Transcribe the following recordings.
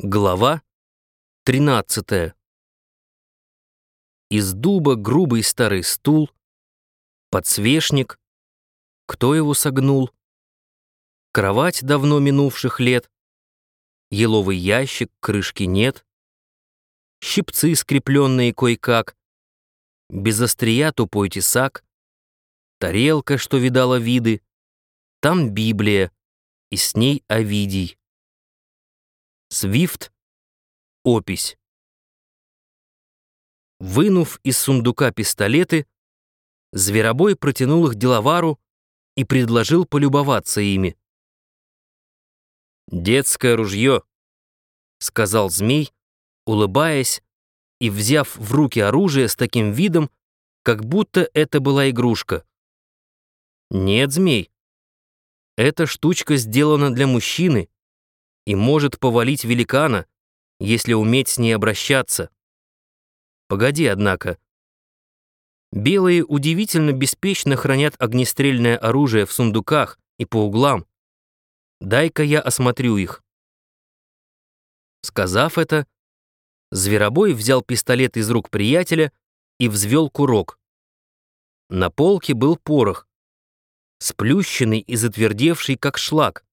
Глава 13. Из дуба грубый старый стул, подсвечник, кто его согнул, кровать давно минувших лет, еловый ящик, крышки нет, щипцы, скрепленные кое-как, без острия тупой тесак, тарелка, что видала виды, там Библия, и с ней Овидий. Свифт. Опись. Вынув из сундука пистолеты, Зверобой протянул их деловару и предложил полюбоваться ими. «Детское ружье», — сказал змей, улыбаясь и взяв в руки оружие с таким видом, как будто это была игрушка. «Нет, змей, эта штучка сделана для мужчины, и может повалить великана, если уметь с ней обращаться. Погоди, однако. Белые удивительно беспечно хранят огнестрельное оружие в сундуках и по углам. Дай-ка я осмотрю их. Сказав это, Зверобой взял пистолет из рук приятеля и взвел курок. На полке был порох, сплющенный и затвердевший, как шлак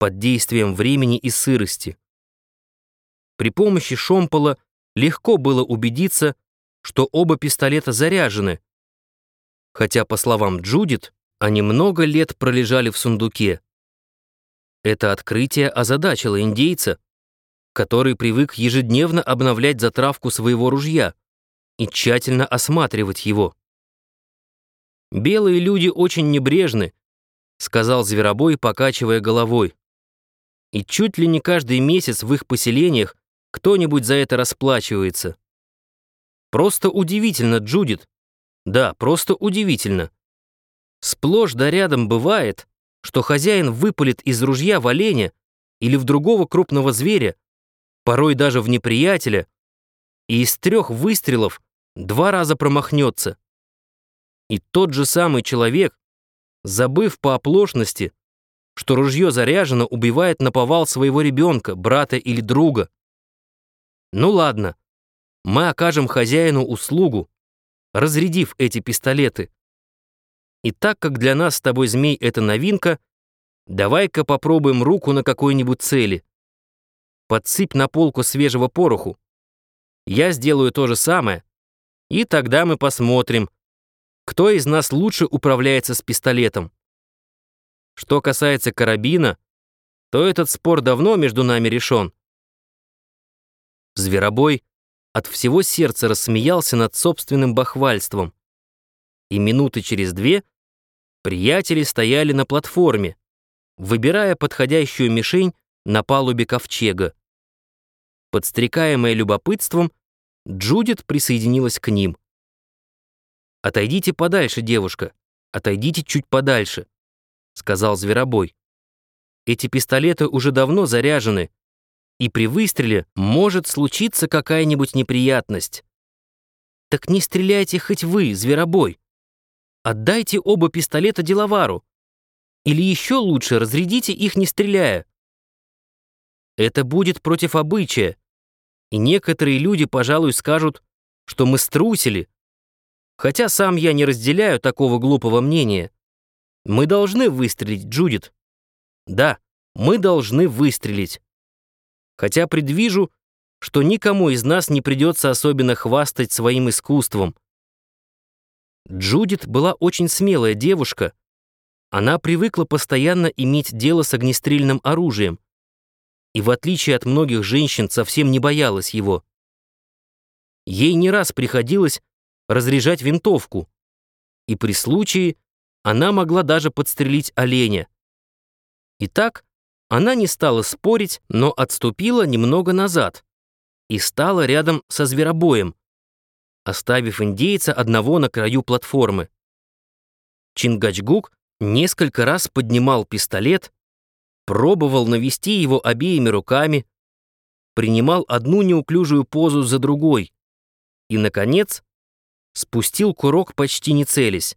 под действием времени и сырости. При помощи шомпола легко было убедиться, что оба пистолета заряжены, хотя, по словам Джудит, они много лет пролежали в сундуке. Это открытие озадачило индейца, который привык ежедневно обновлять затравку своего ружья и тщательно осматривать его. «Белые люди очень небрежны», — сказал Зверобой, покачивая головой и чуть ли не каждый месяц в их поселениях кто-нибудь за это расплачивается. Просто удивительно, Джудит. Да, просто удивительно. Сплошь да рядом бывает, что хозяин выпалит из ружья в оленя или в другого крупного зверя, порой даже в неприятеля, и из трех выстрелов два раза промахнется. И тот же самый человек, забыв по оплошности, что ружье заряжено, убивает наповал своего ребенка, брата или друга. Ну ладно, мы окажем хозяину услугу, разрядив эти пистолеты. И так как для нас с тобой, змей, это новинка, давай-ка попробуем руку на какой-нибудь цели. Подсыпь на полку свежего пороху. Я сделаю то же самое, и тогда мы посмотрим, кто из нас лучше управляется с пистолетом. Что касается карабина, то этот спор давно между нами решен. Зверобой от всего сердца рассмеялся над собственным бахвальством. И минуты через две приятели стояли на платформе, выбирая подходящую мишень на палубе ковчега. Подстрекаемая любопытством, Джудит присоединилась к ним. «Отойдите подальше, девушка, отойдите чуть подальше», сказал Зверобой. Эти пистолеты уже давно заряжены, и при выстреле может случиться какая-нибудь неприятность. Так не стреляйте хоть вы, Зверобой. Отдайте оба пистолета деловару. Или еще лучше, разрядите их, не стреляя. Это будет против обычая, и некоторые люди, пожалуй, скажут, что мы струсили, хотя сам я не разделяю такого глупого мнения. Мы должны выстрелить, Джудит. Да, мы должны выстрелить. Хотя предвижу, что никому из нас не придется особенно хвастать своим искусством. Джудит была очень смелая девушка. Она привыкла постоянно иметь дело с огнестрельным оружием и, в отличие от многих женщин, совсем не боялась его. Ей не раз приходилось разряжать винтовку, и при случае она могла даже подстрелить оленя. Итак, она не стала спорить, но отступила немного назад и стала рядом со зверобоем, оставив индейца одного на краю платформы. Чингачгук несколько раз поднимал пистолет, пробовал навести его обеими руками, принимал одну неуклюжую позу за другой и, наконец, спустил курок почти не целясь.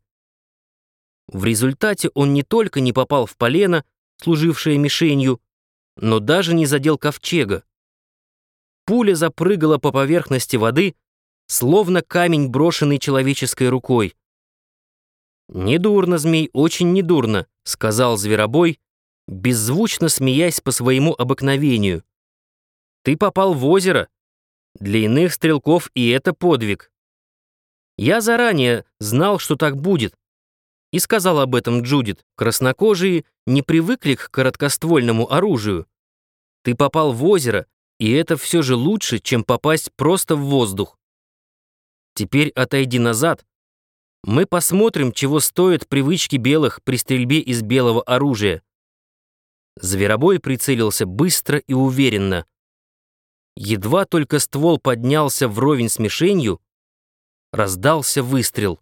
В результате он не только не попал в полено, служившее мишенью, но даже не задел ковчега. пуля запрыгала по поверхности воды, словно камень, брошенный человеческой рукой. «Недурно, змей, очень недурно», — сказал зверобой, беззвучно смеясь по своему обыкновению. «Ты попал в озеро. Для иных стрелков и это подвиг. Я заранее знал, что так будет, и сказал об этом Джудит. Краснокожие не привыкли к короткоствольному оружию. Ты попал в озеро, и это все же лучше, чем попасть просто в воздух. Теперь отойди назад. Мы посмотрим, чего стоят привычки белых при стрельбе из белого оружия. Зверобой прицелился быстро и уверенно. Едва только ствол поднялся вровень с мишенью, раздался выстрел.